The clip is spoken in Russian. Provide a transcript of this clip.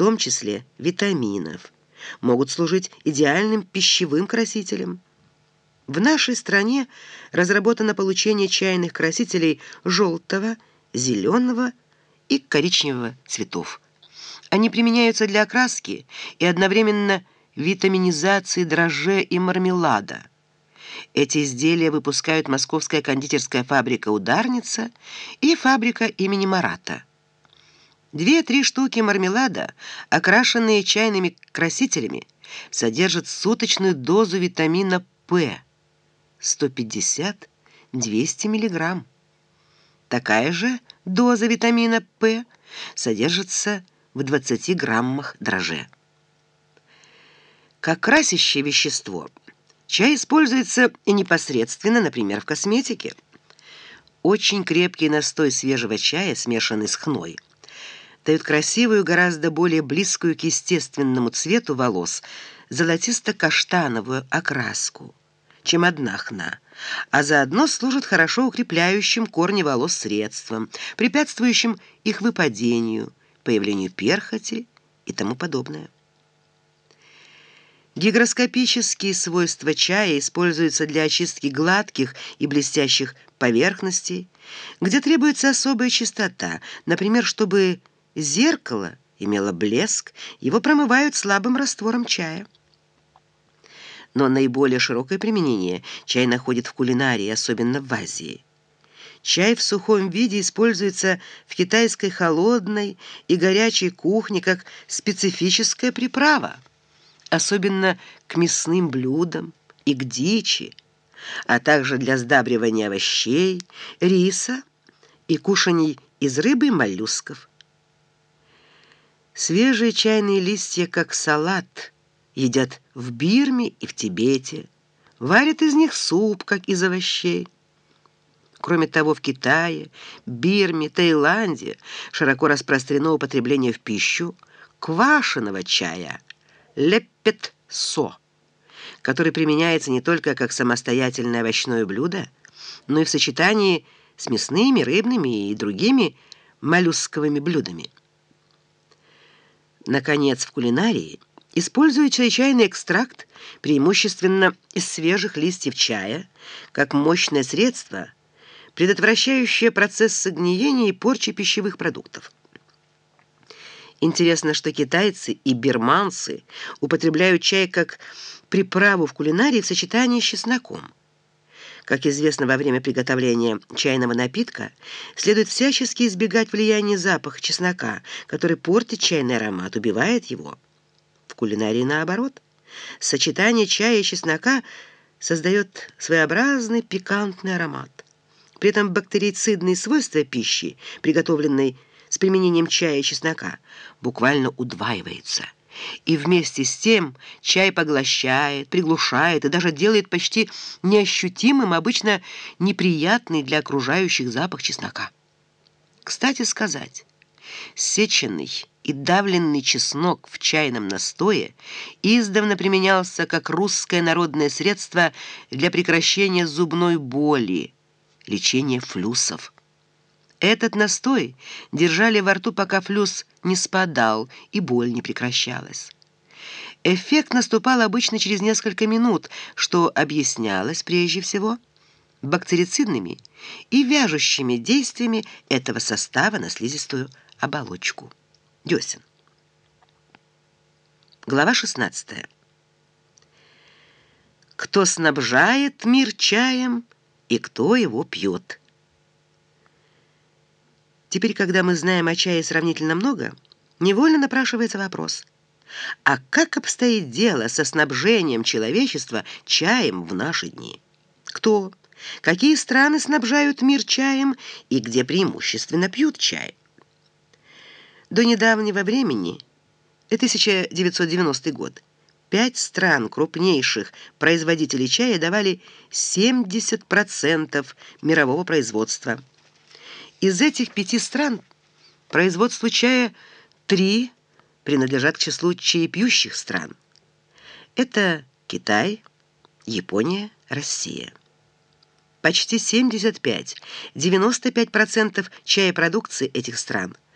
том числе витаминов, могут служить идеальным пищевым красителем. В нашей стране разработано получение чайных красителей желтого, зеленого и коричневого цветов. Они применяются для окраски и одновременно витаминизации дрожжей и мармелада. Эти изделия выпускают московская кондитерская фабрика «Ударница» и фабрика имени Марата. Две-три штуки мармелада, окрашенные чайными красителями, содержат суточную дозу витамина П 150-200 мг. Такая же доза витамина П содержится в 20 граммах дрожжа. Как красящее вещество чай используется и непосредственно, например, в косметике. Очень крепкий настой свежего чая, смешанный с хной, дает красивую, гораздо более близкую к естественному цвету волос золотисто-каштановую окраску, чем одна хна, а заодно служит хорошо укрепляющим корни волос средством, препятствующим их выпадению, появлению перхоти и тому подобное. Гигроскопические свойства чая используются для очистки гладких и блестящих поверхностей, где требуется особая чистота, например, чтобы зеркало имело блеск, его промывают слабым раствором чая. Но наиболее широкое применение чай находит в кулинарии, особенно в Азии. Чай в сухом виде используется в китайской холодной и горячей кухне как специфическая приправа особенно к мясным блюдам и к дичи, а также для сдабривания овощей, риса и кушаний из рыбы и моллюсков. Свежие чайные листья, как салат, едят в Бирме и в Тибете, варят из них суп, как из овощей. Кроме того, в Китае, Бирме, Таиланде широко распространено употребление в пищу квашеного чая – леппет-со, который применяется не только как самостоятельное овощное блюдо, но и в сочетании с мясными, рыбными и другими моллюсковыми блюдами. Наконец, в кулинарии используют чайный экстракт преимущественно из свежих листьев чая как мощное средство, предотвращающее процесс гниения и порчи пищевых продуктов. Интересно, что китайцы и бирманцы употребляют чай как приправу в кулинарии в сочетании с чесноком. Как известно, во время приготовления чайного напитка следует всячески избегать влияния запаха чеснока, который портит чайный аромат, убивает его. В кулинарии наоборот. Сочетание чая и чеснока создает своеобразный пикантный аромат. При этом бактерицидные свойства пищи, приготовленной с применением чая и чеснока буквально удваивается. И вместе с тем чай поглощает, приглушает и даже делает почти неощутимым обычно неприятный для окружающих запах чеснока. Кстати сказать, сеченный и давленный чеснок в чайном настое издавна применялся как русское народное средство для прекращения зубной боли, лечения флюсов. Этот настой держали во рту, пока флюс не спадал и боль не прекращалась. Эффект наступал обычно через несколько минут, что объяснялось прежде всего бактерицидными и вяжущими действиями этого состава на слизистую оболочку десен. Глава 16. Кто снабжает мир чаем и кто его пьет? Теперь, когда мы знаем о чае сравнительно много, невольно напрашивается вопрос. А как обстоит дело со снабжением человечества чаем в наши дни? Кто? Какие страны снабжают мир чаем и где преимущественно пьют чай? До недавнего времени, 1990 год, пять стран крупнейших производителей чая давали 70% мирового производства – из этих пяти стран производство чая три принадлежат к числу чаепьющих стран. Это Китай, Япония, Россия. Почти 75-95% чаепродукции этих стран –